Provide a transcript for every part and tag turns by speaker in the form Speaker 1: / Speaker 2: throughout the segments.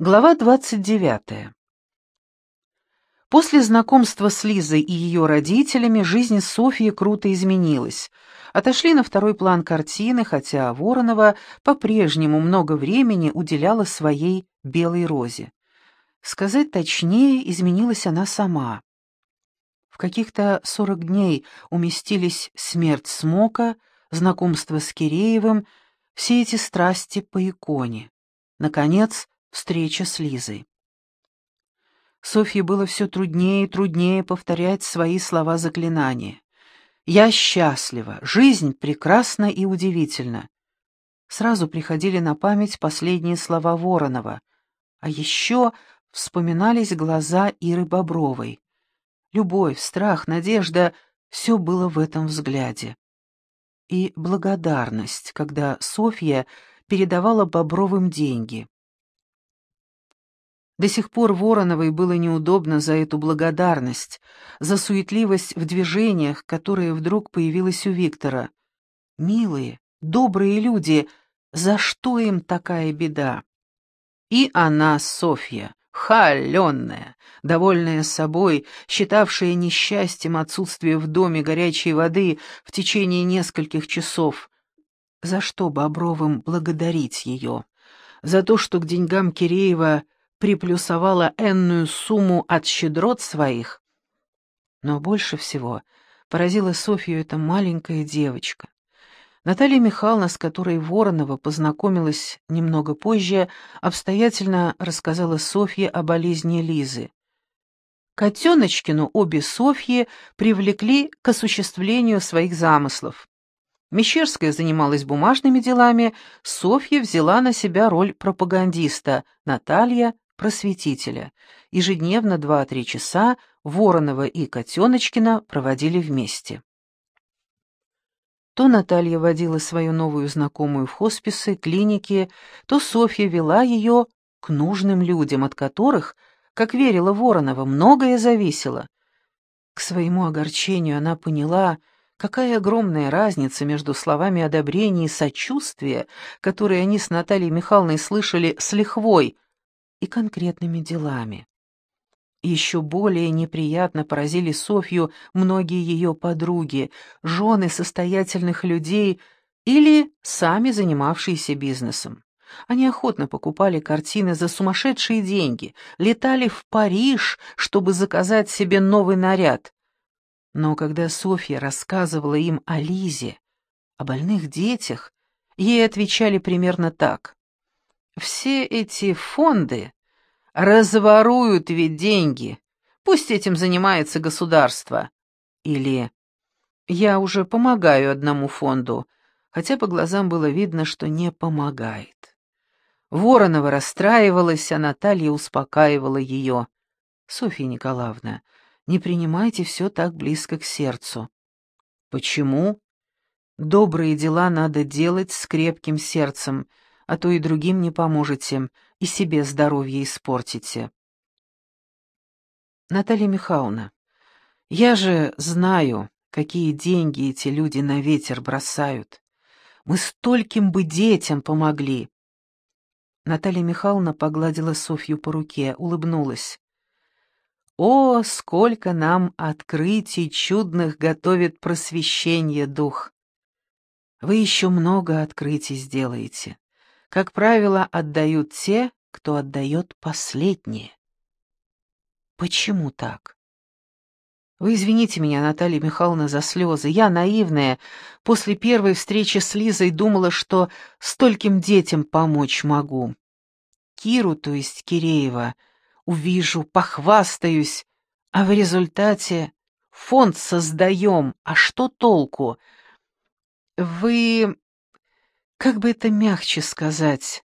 Speaker 1: Глава 29. После знакомства с Лизой и ее родителями жизнь Софьи круто изменилась. Отошли на второй план картины, хотя Воронова по-прежнему много времени уделяла своей белой розе. Сказать точнее, изменилась она сама. В каких-то сорок дней уместились смерть Смока, знакомство с Киреевым, все эти страсти по иконе. Наконец, встреча с Лизой. Софье было все труднее и труднее повторять свои слова заклинания. «Я счастлива, жизнь прекрасна и удивительна». Сразу приходили на память последние слова Воронова, а еще вспоминались глаза Иры Бобровой. Любовь, страх, надежда — все было в этом взгляде. И благодарность, когда Софья передавала Бобровым деньги. До сих пор Вороновой было неудобно за эту благодарность, за суетливость в движениях, которая вдруг появилась у Виктора. Милые, добрые люди, за что им такая беда? И она, Софья, холеная, довольная собой, считавшая несчастьем отсутствие в доме горячей воды в течение нескольких часов. За что Бобровым благодарить ее? За то, что к деньгам Киреева приплюсовала энную сумму от щедрот своих. Но больше всего поразила Софью эта маленькая девочка. Наталья Михайловна, с которой Воронова познакомилась немного позже, обстоятельно рассказала Софье о болезни Лизы. Котеночкину обе Софьи привлекли к осуществлению своих замыслов. Мещерская занималась бумажными делами, Софья взяла на себя роль пропагандиста, Наталья просветителя. Ежедневно два-три часа Воронова и Котеночкина проводили вместе. То Наталья водила свою новую знакомую в хосписы, клиники, то Софья вела ее к нужным людям, от которых, как верила Воронова, многое зависело. К своему огорчению она поняла, какая огромная разница между словами одобрения и сочувствия, которые они с Натальей Михайловной слышали с лихвой — и конкретными делами. Еще более неприятно поразили Софью многие ее подруги, жены состоятельных людей или сами занимавшиеся бизнесом. Они охотно покупали картины за сумасшедшие деньги, летали в Париж, чтобы заказать себе новый наряд. Но когда Софья рассказывала им о Лизе, о больных детях, ей отвечали примерно так. Все эти фонды разворуют ведь деньги. Пусть этим занимается государство. Или я уже помогаю одному фонду, хотя по глазам было видно, что не помогает. Воронова расстраивалась, а Наталья успокаивала ее. «Софья Николаевна, не принимайте все так близко к сердцу». «Почему?» «Добрые дела надо делать с крепким сердцем, а то и другим не поможете, и себе здоровье испортите. Наталья Михайловна, я же знаю, какие деньги эти люди на ветер бросают. Мы стольким бы детям помогли. Наталья Михайловна погладила Софью по руке, улыбнулась. О, сколько нам открытий чудных готовит просвещение дух! Вы еще много открытий сделаете как правило, отдают те, кто отдает последнее. Почему так? Вы извините меня, Наталья Михайловна, за слезы. Я, наивная, после первой встречи с Лизой думала, что стольким детям помочь могу. Киру, то есть Киреева, увижу, похвастаюсь, а в результате фонд создаем, а что толку? Вы как бы это мягче сказать?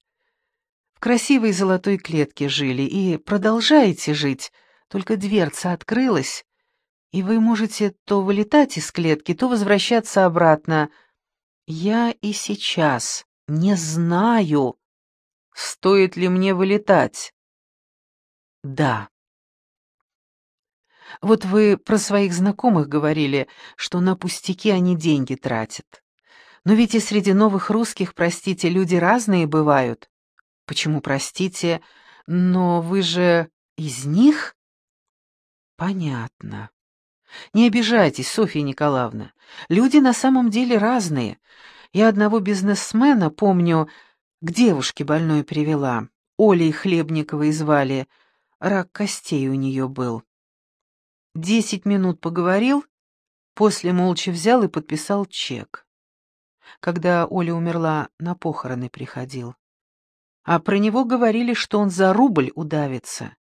Speaker 1: В красивой золотой клетке жили и продолжаете жить, только дверца открылась, и вы можете то вылетать из клетки, то возвращаться обратно. Я и сейчас не знаю, стоит ли мне вылетать. Да. Вот вы про своих знакомых говорили, что на пустяки они деньги тратят. Но ведь и среди новых русских, простите, люди разные бывают. Почему, простите, Но вы же из них? Понятно. Не обижайтесь, Софья Николаевна. Люди на самом деле разные. Я одного бизнесмена, помню, к девушке больной привела. Олей Хлебниковой звали. Рак костей у нее был. Десять минут поговорил, после молча взял и подписал чек. Когда Оля умерла, на похороны приходил. А про него говорили, что он за рубль удавится.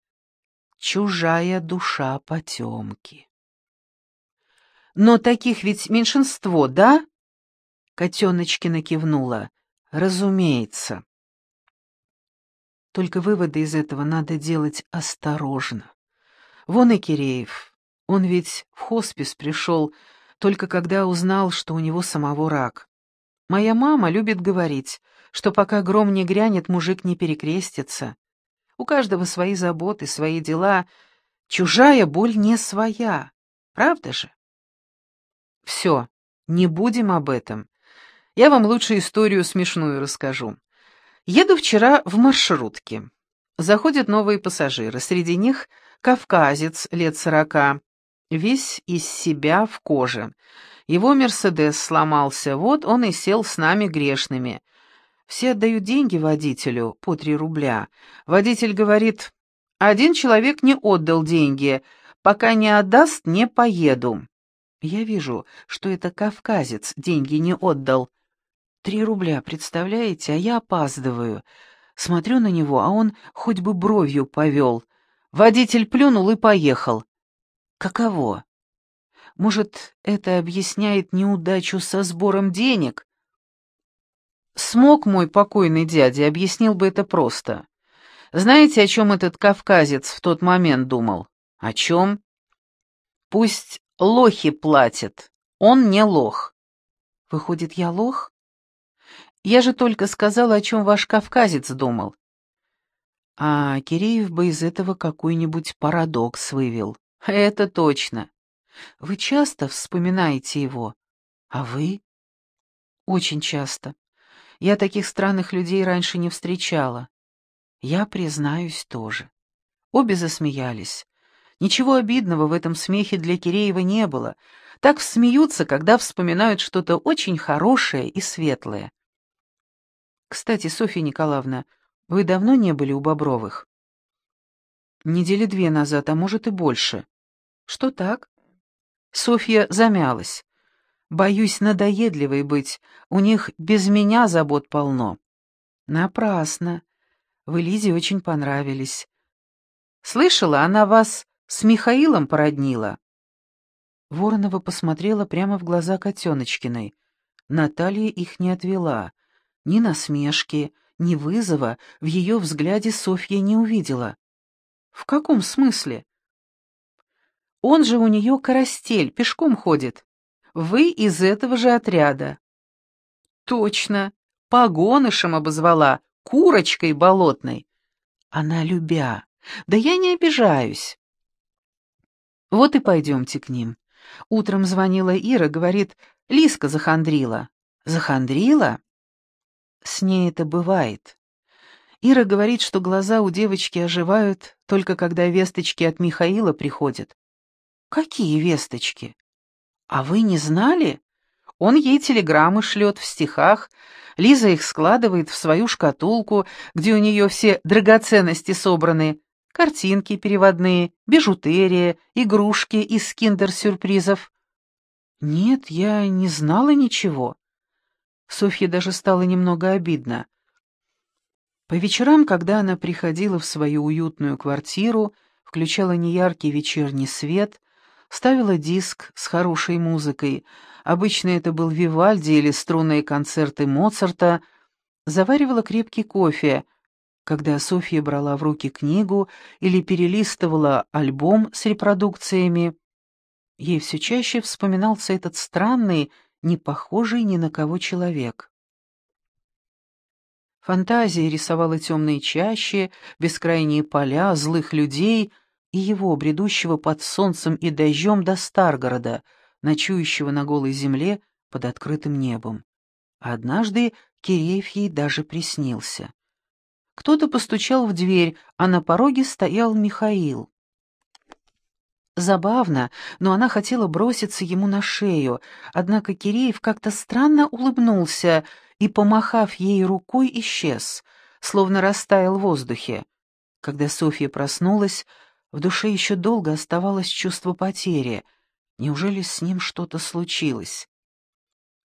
Speaker 1: Чужая душа потемки. Но таких ведь меньшинство, да? Котеночкина кивнула. Разумеется. Только выводы из этого надо делать осторожно. Вон и Киреев. Он ведь в хоспис пришел, только когда узнал, что у него самого рак. Моя мама любит говорить, что пока гром не грянет, мужик не перекрестится. У каждого свои заботы, свои дела. Чужая боль не своя. Правда же? Все, не будем об этом. Я вам лучше историю смешную расскажу. Еду вчера в маршрутке. Заходят новые пассажиры. Среди них кавказец лет сорока, весь из себя в коже. Его «Мерседес» сломался, вот он и сел с нами грешными. Все отдают деньги водителю, по три рубля. Водитель говорит, один человек не отдал деньги, пока не отдаст, не поеду. Я вижу, что это кавказец деньги не отдал. Три рубля, представляете, а я опаздываю. Смотрю на него, а он хоть бы бровью повел. Водитель плюнул и поехал. Каково? Может, это объясняет неудачу со сбором денег? Смог мой покойный дядя, объяснил бы это просто. Знаете, о чем этот кавказец в тот момент думал? О чем? Пусть лохи платят. Он не лох. Выходит, я лох? Я же только сказала, о чем ваш кавказец думал. А Киреев бы из этого какой-нибудь парадокс вывел. Это точно. Вы часто вспоминаете его? А вы? Очень часто. Я таких странных людей раньше не встречала. Я признаюсь тоже. Обе засмеялись. Ничего обидного в этом смехе для Киреева не было. Так смеются, когда вспоминают что-то очень хорошее и светлое. Кстати, Софья Николаевна, вы давно не были у Бобровых? Недели две назад, а может и больше. Что так? Софья замялась. Боюсь надоедливой быть, у них без меня забот полно. Напрасно. Вы Лизе очень понравились. Слышала, она вас с Михаилом породнила. Воронова посмотрела прямо в глаза Котеночкиной. Наталья их не отвела. Ни насмешки, ни вызова в ее взгляде Софья не увидела. «В каком смысле?» «Он же у нее карастель, пешком ходит. Вы из этого же отряда». «Точно, погонышем обозвала, курочкой болотной». Она любя. «Да я не обижаюсь». «Вот и пойдемте к ним». Утром звонила Ира, говорит, Лиска захандрила. «Захандрила?» С ней это бывает. Ира говорит, что глаза у девочки оживают только когда весточки от Михаила приходят. Какие весточки? А вы не знали? Он ей телеграммы шлет в стихах, Лиза их складывает в свою шкатулку, где у нее все драгоценности собраны, картинки переводные, бижутерия, игрушки из киндер-сюрпризов. Нет, я не знала ничего. Софье даже стало немного обидно. По вечерам, когда она приходила в свою уютную квартиру, включала неяркий вечерний свет, ставила диск с хорошей музыкой, обычно это был Вивальди или струнные концерты Моцарта, заваривала крепкий кофе, когда Софья брала в руки книгу или перелистывала альбом с репродукциями. Ей все чаще вспоминался этот странный, не похожий ни на кого человек. Фантазия рисовала темные чащи, бескрайние поля, злых людей и его, бредущего под солнцем и дождем до Старгорода, ночующего на голой земле под открытым небом. Однажды Киреев ей даже приснился. кто-то постучал в дверь, а на пороге стоял Михаил. Забавно, но она хотела броситься ему на шею, однако Киреев как-то странно улыбнулся и, помахав ей рукой, исчез, словно растаял в воздухе. Когда Софья проснулась, в душе еще долго оставалось чувство потери. Неужели с ним что-то случилось?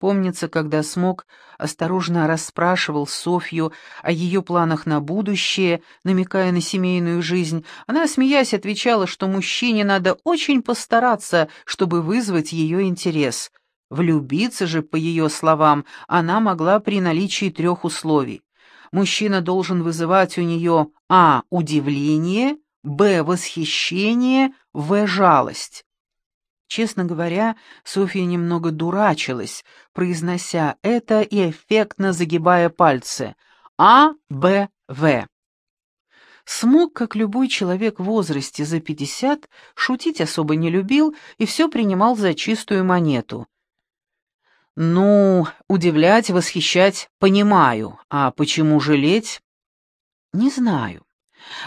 Speaker 1: Помнится, когда Смог осторожно расспрашивал Софью о ее планах на будущее, намекая на семейную жизнь, она, смеясь, отвечала, что мужчине надо очень постараться, чтобы вызвать ее интерес. Влюбиться же, по ее словам, она могла при наличии трех условий. Мужчина должен вызывать у нее а. удивление, б. восхищение, в. жалость. Честно говоря, Софья немного дурачилась, произнося это и эффектно загибая пальцы. А, Б, В. Смог, как любой человек в возрасте за пятьдесят, шутить особо не любил и все принимал за чистую монету. «Ну, удивлять, восхищать понимаю, а почему жалеть?» «Не знаю.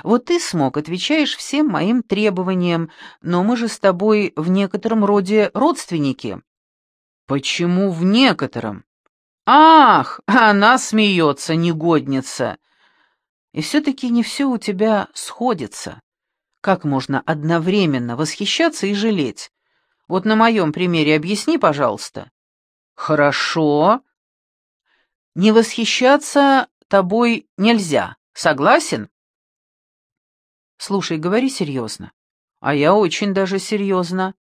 Speaker 1: Вот ты смог, отвечаешь всем моим требованиям, но мы же с тобой в некотором роде родственники». «Почему в некотором?» «Ах, она смеется, негодница!» «И все-таки не все у тебя сходится. Как можно одновременно восхищаться и жалеть? Вот на моем примере объясни, пожалуйста». «Хорошо. Не восхищаться тобой нельзя. Согласен?» Слушай, говори серьезно. А я очень даже серьезно.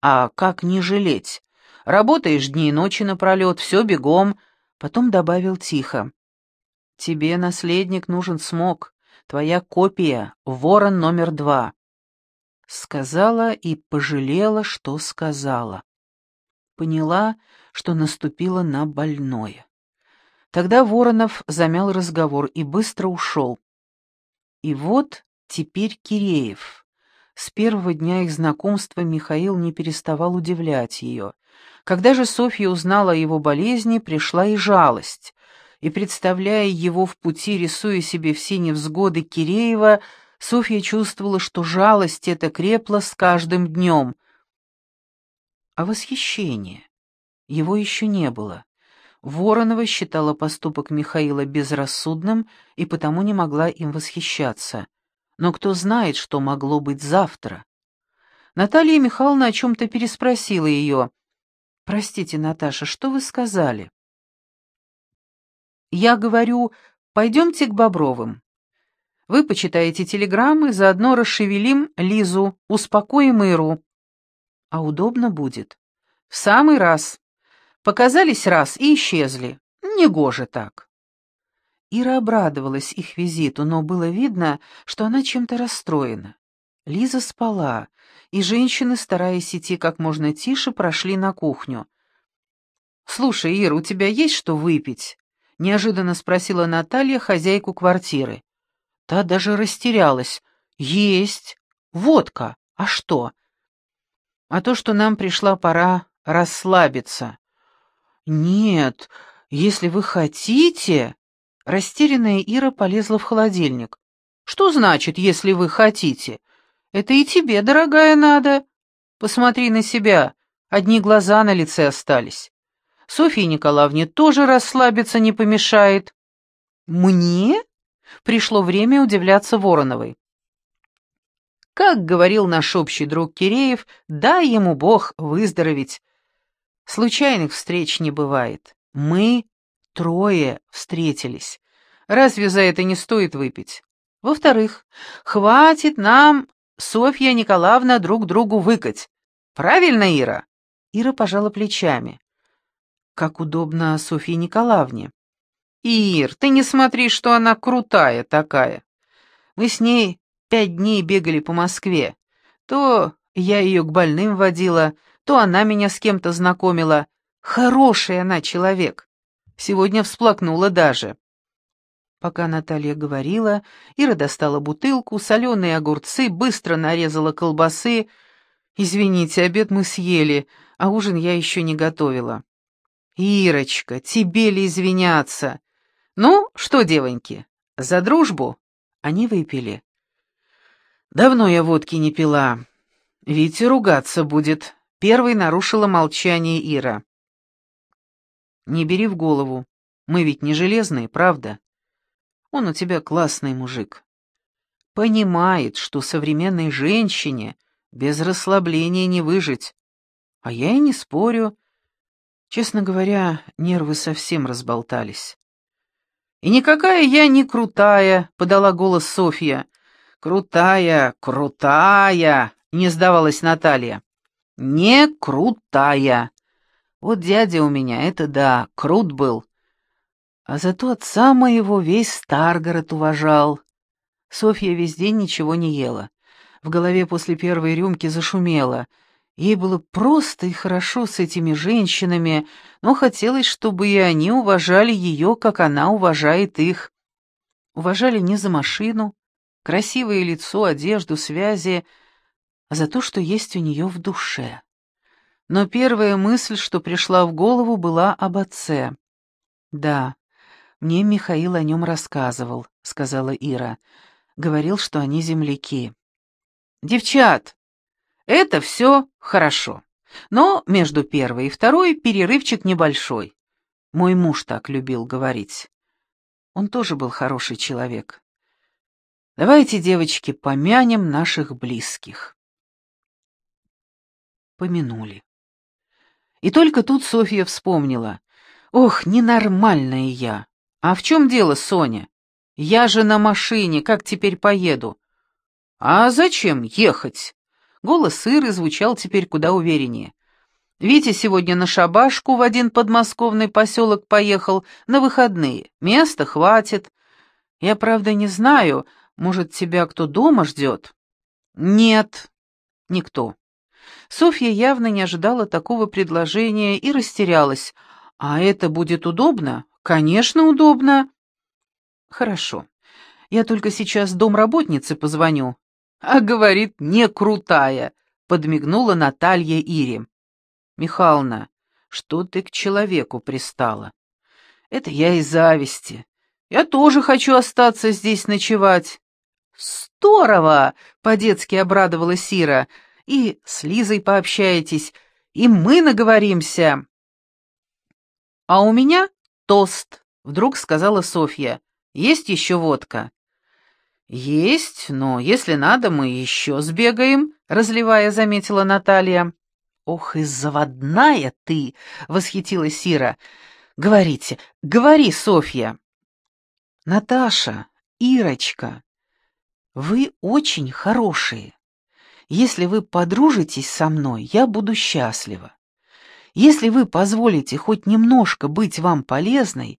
Speaker 1: А как не жалеть? Работаешь дни и ночи напролет, все бегом. Потом добавил тихо. Тебе, наследник, нужен смог. Твоя копия, ворон номер два. Сказала и пожалела, что сказала. Поняла, что наступила на больное. Тогда Воронов замял разговор и быстро ушел. И вот Теперь Киреев. С первого дня их знакомства Михаил не переставал удивлять ее. Когда же Софья узнала о его болезни, пришла и жалость. И, представляя его в пути, рисуя себе все невзгоды Киреева, Софья чувствовала, что жалость эта крепла с каждым днем. А восхищение? Его еще не было. Воронова считала поступок Михаила безрассудным и потому не могла им восхищаться. Но кто знает, что могло быть завтра? Наталья Михайловна о чем-то переспросила ее. «Простите, Наташа, что вы сказали?» «Я говорю, пойдемте к Бобровым. Вы почитаете телеграммы, заодно расшевелим Лизу, успокоим Иру. А удобно будет. В самый раз. Показались раз и исчезли. Негоже так». Ира обрадовалась их визиту, но было видно, что она чем-то расстроена. Лиза спала, и женщины, стараясь идти как можно тише, прошли на кухню. «Слушай, Ира, у тебя есть что выпить?» — неожиданно спросила Наталья хозяйку квартиры. Та даже растерялась. «Есть. Водка. А что?» «А то, что нам пришла пора расслабиться». «Нет, если вы хотите...» Растерянная Ира полезла в холодильник. «Что значит, если вы хотите? Это и тебе, дорогая, надо. Посмотри на себя, одни глаза на лице остались. Софье Николаевне тоже расслабиться не помешает». «Мне?» — пришло время удивляться Вороновой. Как говорил наш общий друг Киреев, дай ему Бог выздороветь. Случайных встреч не бывает. Мы Трое встретились. Разве за это не стоит выпить? Во-вторых, хватит нам, Софья Николаевна, друг другу выкать. Правильно, Ира? Ира пожала плечами. Как удобно Софье Николаевне. Ир, ты не смотри, что она крутая такая. Мы с ней пять дней бегали по Москве. То я ее к больным водила, то она меня с кем-то знакомила. Хороший она человек. Сегодня всплакнула даже. Пока Наталья говорила, Ира достала бутылку, соленые огурцы, быстро нарезала колбасы. «Извините, обед мы съели, а ужин я еще не готовила». «Ирочка, тебе ли извиняться?» «Ну, что, девоньки, За дружбу они выпили. Давно я водки не пила. Витя ругаться будет. Первой нарушила молчание Ира. Не бери в голову. Мы ведь не железные, правда? Он у тебя классный мужик. Понимает, что современной женщине без расслабления не выжить. А я и не спорю. Честно говоря, нервы совсем разболтались. «И никакая я не крутая», — подала голос Софья. «Крутая, крутая», — не сдавалась Наталья. «Не крутая. Вот дядя у меня, это да, крут был. А зато отца моего весь Старгород уважал. Софья весь день ничего не ела. В голове после первой рюмки зашумело. Ей было просто и хорошо с этими женщинами, но хотелось, чтобы и они уважали ее, как она уважает их. Уважали не за машину, красивое лицо, одежду, связи, а за то, что есть у нее в душе. Но первая мысль, что пришла в голову, была об отце. «Да, мне Михаил о нем рассказывал», — сказала Ира. «Говорил, что они земляки». «Девчат, это все хорошо. Но между первой и второй перерывчик небольшой. Мой муж так любил говорить. Он тоже был хороший человек. Давайте, девочки, помянем наших близких. Помянули. И только тут Софья вспомнила. Ох, ненормальная я. А в чем дело, Соня? Я же на машине, как теперь поеду? А зачем ехать? Голос Иры звучал теперь куда увереннее. Витя сегодня на шабашку в один подмосковный поселок поехал на выходные. Места хватит. Я, правда, не знаю, может, тебя кто дома ждет? Нет, никто. Софья явно не ожидала такого предложения и растерялась. А это будет удобно? Конечно, удобно. Хорошо. Я только сейчас домработнице позвоню. А говорит, не крутая, подмигнула Наталья Ире. Михална, что ты к человеку пристала? Это я из зависти. Я тоже хочу остаться здесь ночевать. Здорово! По-детски обрадовалась Сира. И с Лизой пообщаетесь, и мы наговоримся. А у меня тост, вдруг сказала Софья. Есть еще водка? «Есть, но если надо, мы еще сбегаем», — разливая, заметила Наталья. «Ох и заводная ты!» — восхитилась Сира. «Говорите, говори, Софья!» «Наташа, Ирочка, вы очень хорошие. Если вы подружитесь со мной, я буду счастлива. Если вы позволите хоть немножко быть вам полезной,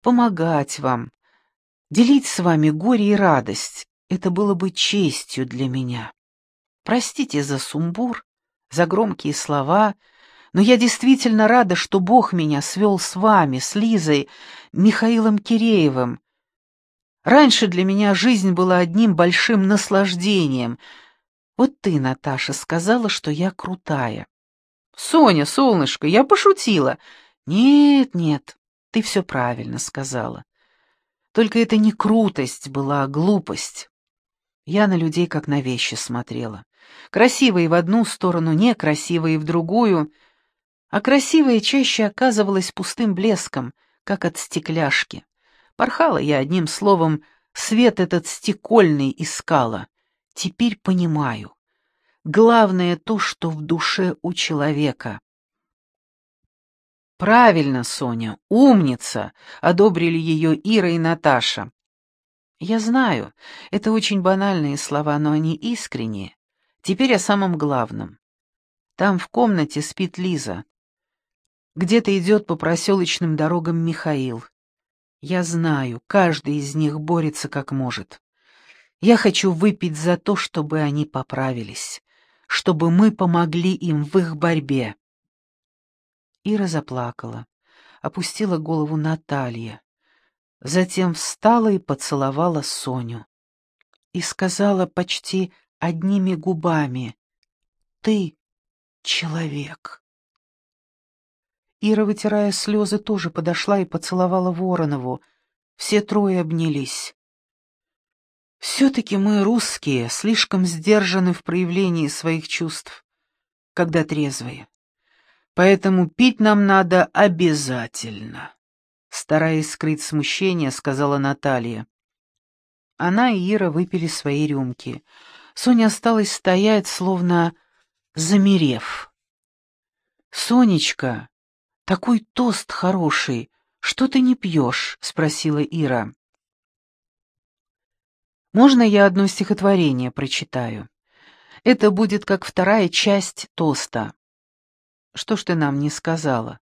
Speaker 1: помогать вам, Делить с вами горе и радость — это было бы честью для меня. Простите за сумбур, за громкие слова, но я действительно рада, что Бог меня свел с вами, с Лизой, Михаилом Киреевым. Раньше для меня жизнь была одним большим наслаждением. Вот ты, Наташа, сказала, что я крутая. Соня, солнышко, я пошутила. Нет, нет, ты все правильно сказала. Только это не крутость была, а глупость. Я на людей как на вещи смотрела. Красивые в одну сторону, некрасивые в другую. А красивое чаще оказывалось пустым блеском, как от стекляшки. Порхала я одним словом, свет этот стекольный искала. Теперь понимаю. Главное то, что в душе у человека. «Правильно, Соня, умница!» — одобрили ее Ира и Наташа. «Я знаю, это очень банальные слова, но они искренние. Теперь о самом главном. Там в комнате спит Лиза. Где-то идет по проселочным дорогам Михаил. Я знаю, каждый из них борется как может. Я хочу выпить за то, чтобы они поправились, чтобы мы помогли им в их борьбе. Ира заплакала, опустила голову Наталья, затем встала и поцеловала Соню. И сказала почти одними губами «Ты человек». Ира, вытирая слезы, тоже подошла и поцеловала Воронову. Все трое обнялись. Все-таки мы, русские, слишком сдержаны в проявлении своих чувств, когда трезвые. Поэтому пить нам надо обязательно. Стараясь скрыть смущение, сказала Наталья. Она и Ира выпили свои рюмки. Соня осталась стоять, словно замерев. «Сонечка, такой тост хороший, что ты не пьешь?» — спросила Ира. «Можно я одно стихотворение прочитаю? Это будет как вторая часть тоста. Что ж ты нам не сказала?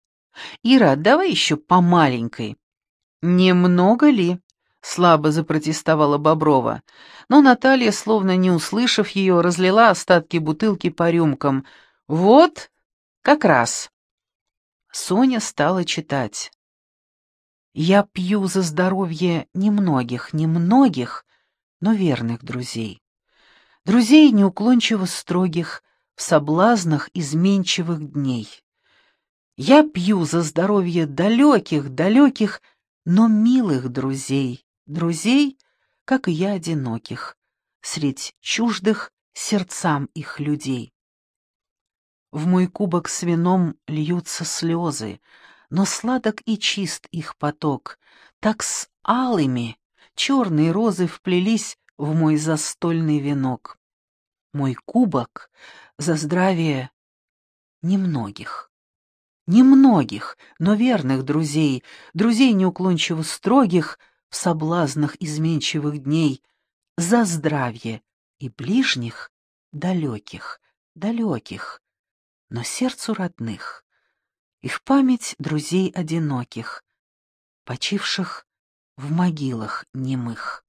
Speaker 1: Ира, давай еще по маленькой». «Немного ли?» — слабо запротестовала Боброва. Но Наталья, словно не услышав ее, разлила остатки бутылки по рюмкам. «Вот как раз». Соня стала читать. «Я пью за здоровье немногих, немногих, но верных друзей. Друзей неуклончиво строгих, в соблазнах изменчивых дней. Я пью за здоровье далеких, далеких, но милых друзей, друзей, как и я, одиноких, средь чуждых сердцам их людей. В мой кубок с вином льются слезы, но сладок и чист их поток, так с алыми черные розы вплелись в мой застольный венок. Мой кубок за здравие немногих. Немногих, но верных друзей, друзей неуклончиво строгих, в соблазнах изменчивых дней, за здравие и ближних, далеких, далеких, но сердцу родных, и в память друзей одиноких, почивших в могилах немых.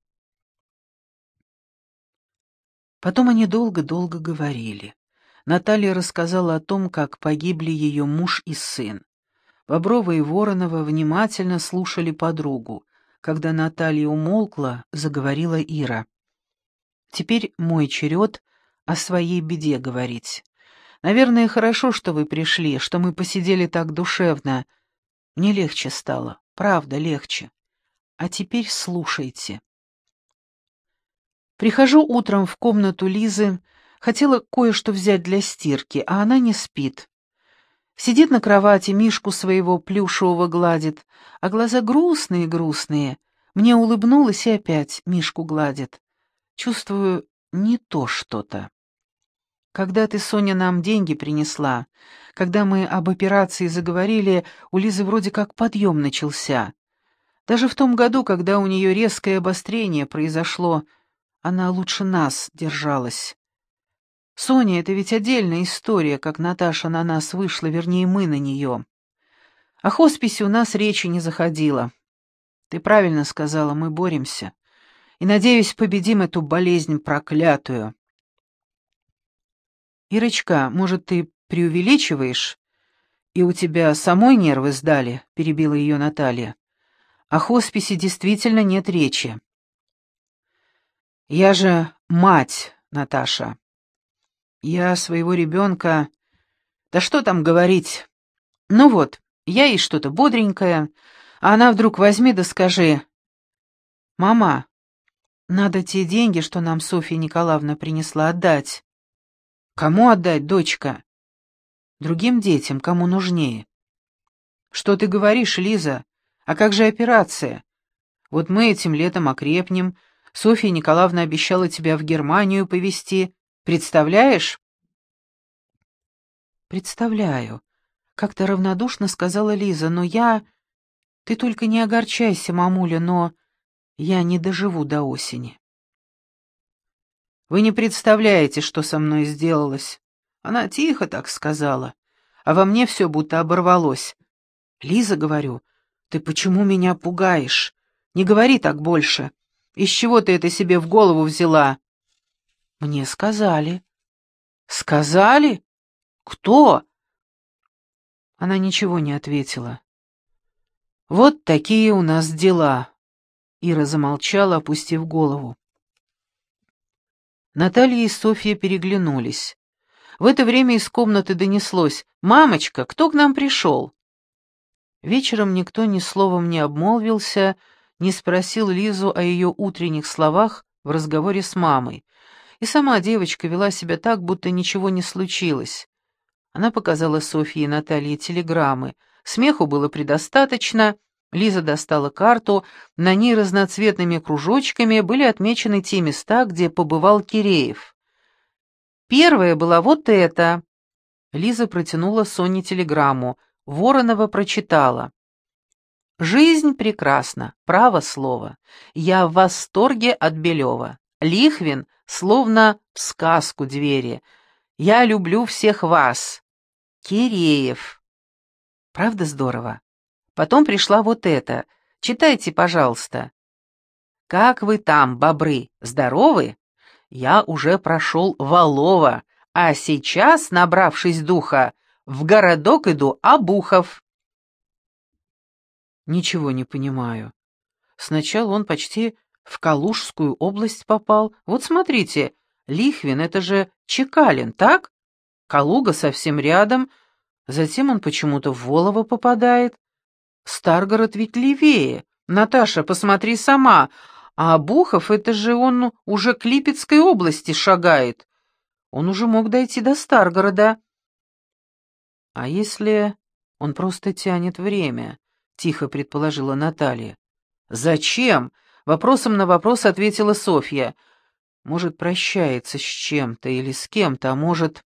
Speaker 1: Потом они долго-долго говорили. Наталья рассказала о том, как погибли ее муж и сын. Боброва и Воронова внимательно слушали подругу. Когда Наталья умолкла, заговорила Ира. «Теперь мой черед о своей беде говорить. Наверное, хорошо, что вы пришли, что мы посидели так душевно. Мне легче стало, правда, легче. А теперь слушайте. Прихожу утром в комнату Лизы, хотела кое-что взять для стирки, а она не спит. Сидит на кровати, мишку своего плюшевого гладит, а глаза грустные-грустные. Мне улыбнулась и опять мишку гладит. Чувствую, не то что-то. Когда ты, Соня, нам деньги принесла, когда мы об операции заговорили, у Лизы вроде как подъем начался. Даже в том году, когда у нее резкое обострение произошло, она лучше нас держалась. Соня, это ведь отдельная история, как Наташа на нас вышла, вернее, мы на нее. О хосписе у нас речи не заходило. Ты правильно сказала, мы боремся. И, надеюсь, победим эту болезнь проклятую. «Ирочка, может, ты преувеличиваешь? И у тебя самой нервы сдали?» — перебила ее Наталья. «О хосписе действительно нет речи». «Я же мать, Наташа. Я своего ребенка... Да что там говорить? Ну вот, я ей что-то бодренькое, а она вдруг возьми да скажи. «Мама, надо те деньги, что нам Софья Николаевна принесла, отдать. Кому отдать, дочка? Другим детям, кому нужнее. Что ты говоришь, Лиза? А как же операция? Вот мы этим летом окрепнем. Софья Николаевна обещала тебя в Германию повезти. Представляешь? Представляю. Как-то равнодушно сказала Лиза, но я... Ты только не огорчайся, мамуля, но я не доживу до осени. Вы не представляете, что со мной сделалось. Она тихо так сказала, а во мне все будто оборвалось. Лиза, говорю, ты почему меня пугаешь? Не говори так больше. Из чего ты это себе в голову взяла? Мне сказали. Сказали? Кто? Она ничего не ответила. Вот такие у нас дела. Ира замолчала, опустив голову. Наталья и Софья переглянулись. В это время из комнаты донеслось «Мамочка, кто к нам пришел?» Вечером никто ни словом не обмолвился, не спросил Лизу о ее утренних словах в разговоре с мамой. И сама девочка вела себя так, будто ничего не случилось. Она показала Софье и Наталье телеграммы. Смеху было предостаточно. Лиза достала карту, на ней разноцветными кружочками были отмечены те места, где побывал Киреев. Первая была вот эта. Лиза протянула Соне телеграмму. Воронова прочитала. «Жизнь прекрасна, право слово. Я в восторге от Белева. Лихвин словно в сказку двери. Я люблю всех вас. Киреев. Правда здорово? Потом пришла вот это. Читайте, пожалуйста. Как вы там, бобры, здоровы? Я уже прошел Валова, а сейчас, набравшись духа, в городок иду Обухов. Ничего не понимаю. Сначала он почти в Калужскую область попал. Вот смотрите, Лихвин — это же Чекалин, так? Калуга совсем рядом, затем он почему-то в Волово попадает. Старгород ведь левее. Наташа, посмотри сама. А Бухов — это же он уже к Липецкой области шагает. Он уже мог дойти до Старгорода. А если он просто тянет время? Тихо предположила Наталья. Зачем? Вопросом на вопрос ответила Софья. Может, прощается с чем-то или с кем-то, а может...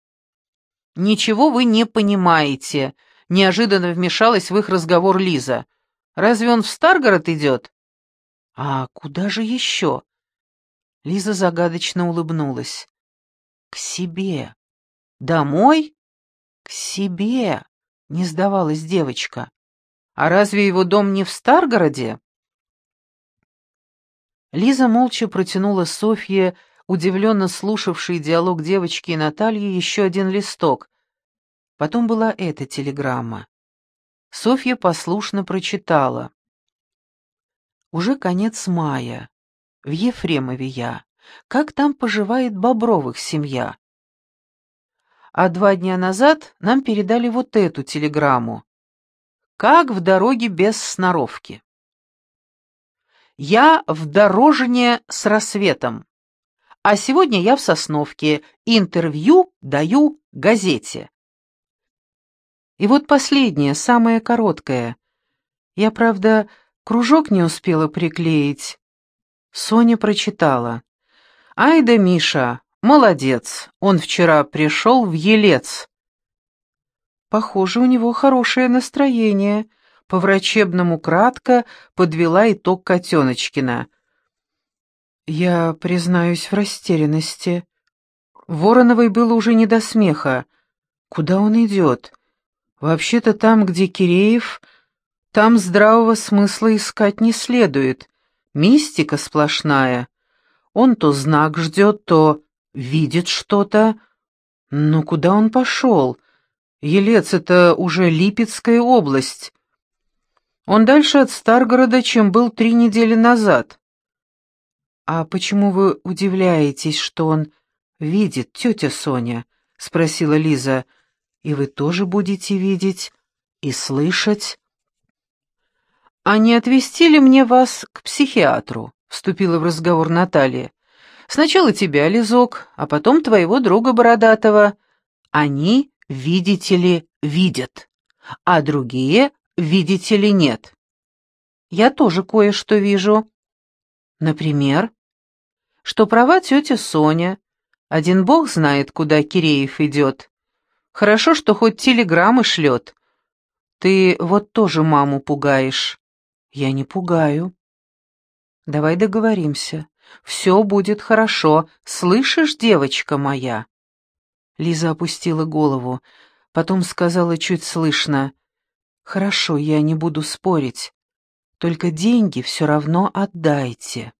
Speaker 1: «Ничего вы не понимаете», — неожиданно вмешалась в их разговор Лиза. «Разве он в Старгород идет?» «А куда же еще?» Лиза загадочно улыбнулась. «К себе. Домой? К себе», — не сдавалась девочка. «А разве его дом не в Старгороде?» Лиза молча протянула Софье удивленно слушавший диалог девочки и Натальи, еще один листок. Потом была эта телеграмма. Софья послушно прочитала. «Уже конец мая. В Ефремове я. Как там поживает Бобровых семья?» А два дня назад нам передали вот эту телеграмму. «Как в дороге без сноровки?» «Я в дорожне с рассветом. А сегодня я в Сосновке. Интервью даю газете. И вот последнее, самое короткое. Я, правда, кружок не успела приклеить. Соня прочитала. «Ай да Миша, молодец, он вчера пришел в Елец». Похоже, у него хорошее настроение. По-врачебному кратко подвела итог Котеночкина. Я признаюсь в растерянности. Вороновой было уже не до смеха. Куда он идет? Вообще-то там, где Киреев, там здравого смысла искать не следует. Мистика сплошная. Он то знак ждет, то видит что-то. Но куда он пошел? Елец — это уже Липецкая область. Он дальше от Старгорода, чем был три недели назад. «А почему вы удивляетесь, что он видит, тетя Соня?» — спросила Лиза. «И вы тоже будете видеть и слышать?» «А не отвезти ли мне вас к психиатру?» — вступила в разговор Наталья. «Сначала тебя, Лизок, а потом твоего друга Бородатого. Они, видите ли, видят, а другие, видите ли, нет. Я тоже кое-что вижу. Например?» что права тетя Соня. Один бог знает, куда Киреев идет. Хорошо, что хоть телеграммы шлет. Ты вот тоже маму пугаешь. Я не пугаю. Давай договоримся. Все будет хорошо. Слышишь, девочка моя?» Лиза опустила голову, потом сказала чуть слышно. «Хорошо, я не буду спорить. Только деньги все равно отдайте».